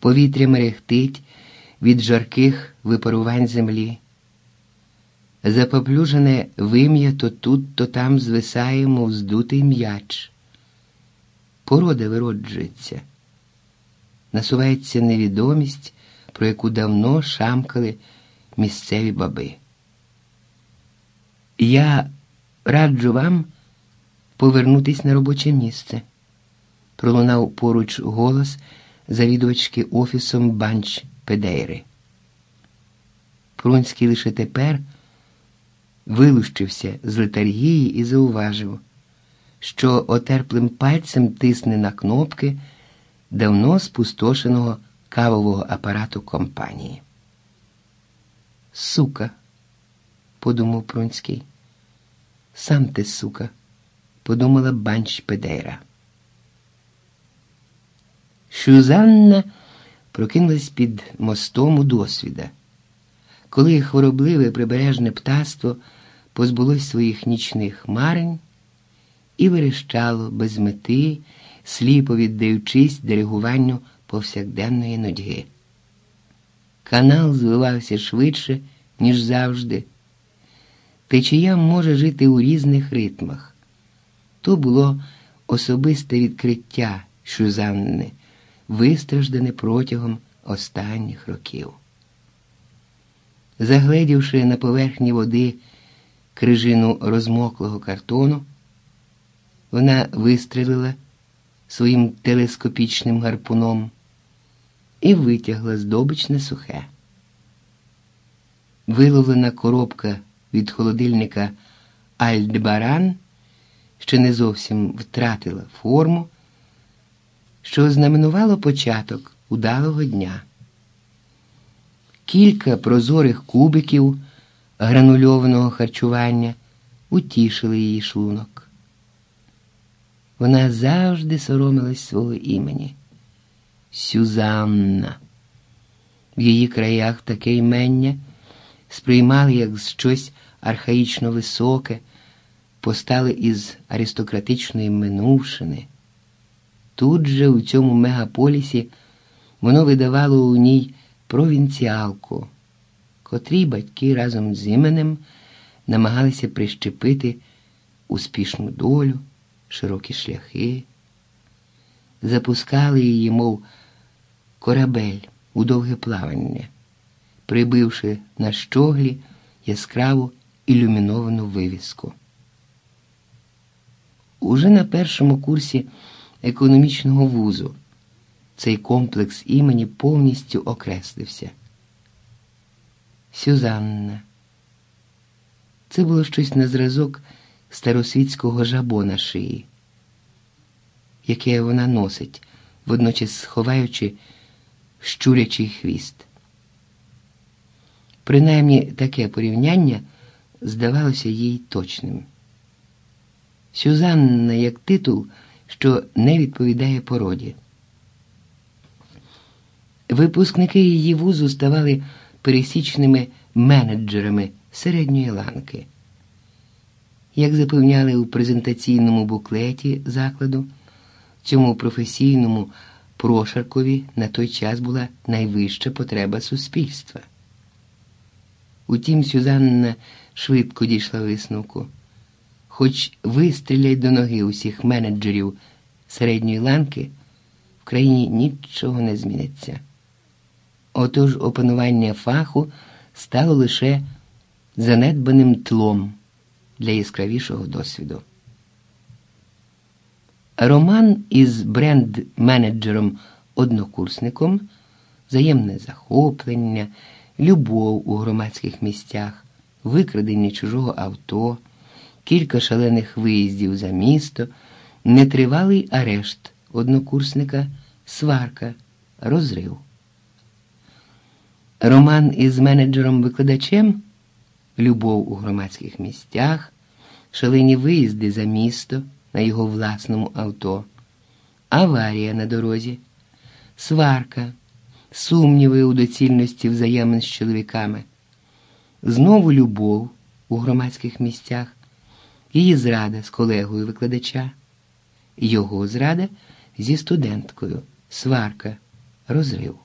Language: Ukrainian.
повітря мерехтить від жарких випарувань землі. Запоплюжене вим'я то тут, то там звисає, мов здутий м'яч. Порода вироджується, насувається невідомість, про яку давно шамкали місцеві баби. Я раджу вам повернутись на робоче місце, пролунав поруч голос завідувачки офісом банч Педейри. Прунський лише тепер вилущився з летаргії і зауважив, що отерплим пальцем тисне на кнопки давно спустошеного кавового апарату компанії. Сука, подумав Прунський. Сам ти, сука, подумала банч Педейра. Шузанна прокинулась під мостом у досвіда, коли хворобливе прибережне птаство позбулось своїх нічних марень і верещало без мети, сліпо віддаючись диригуванню повсякденної нудьги. Канал звивався швидше, ніж завжди. Течія може жити у різних ритмах. То було особисте відкриття Шузанни, вистраждане протягом останніх років. Загледівши на поверхні води крижину розмоклого картону, вона вистрелила своїм телескопічним гарпуном і витягла здобичне сухе. Виловлена коробка від холодильника Альдебаран ще не зовсім втратила форму, що ознаменувало початок удалого дня. Кілька прозорих кубиків гранульованого харчування утішили її шлунок. Вона завжди соромилась свого імені. Сюзанна. В її краях таке імення сприймали як щось архаїчно високе, постали із аристократичної минувшини. Тут же, у цьому мегаполісі, воно видавало у ній провінціалку, котрій батьки разом з іменем намагалися прищепити успішну долю, широкі шляхи, запускали її, мов корабель у довге плавання, прибивши на щоглі яскраву ілюміновану вивіску. Уже на першому курсі економічного вузу цей комплекс імені повністю окреслився. Сюзанна. Це було щось на зразок старосвітського жабо на шиї, яке вона носить, водночас сховаючи щурячий хвіст. Принаймні таке порівняння здавалося їй точним. Сюзанна як титул, що не відповідає породі. Випускники її вузу ставали пересічними менеджерами середньої ланки. Як запевняли у презентаційному буклеті закладу, цьому професійному прошаркові на той час була найвища потреба суспільства. Утім, Сюзанна швидко дійшла висновку. Хоч вистріляй до ноги усіх менеджерів середньої ланки, в країні нічого не зміниться. Отож опанування фаху стало лише занедбаним тлом для яскравішого досвіду. Роман із бренд-менеджером-однокурсником, взаємне захоплення, любов у громадських місцях, викрадення чужого авто, кілька шалених виїздів за місто, нетривалий арешт однокурсника, сварка, розрив. Роман із менеджером-викладачем, любов у громадських місцях, шалені виїзди за місто на його власному авто, аварія на дорозі, сварка, сумніви у доцільності взаємин з чоловіками, знову любов у громадських місцях, її зрада з колегою викладача, його зрада зі студенткою, сварка, розрив.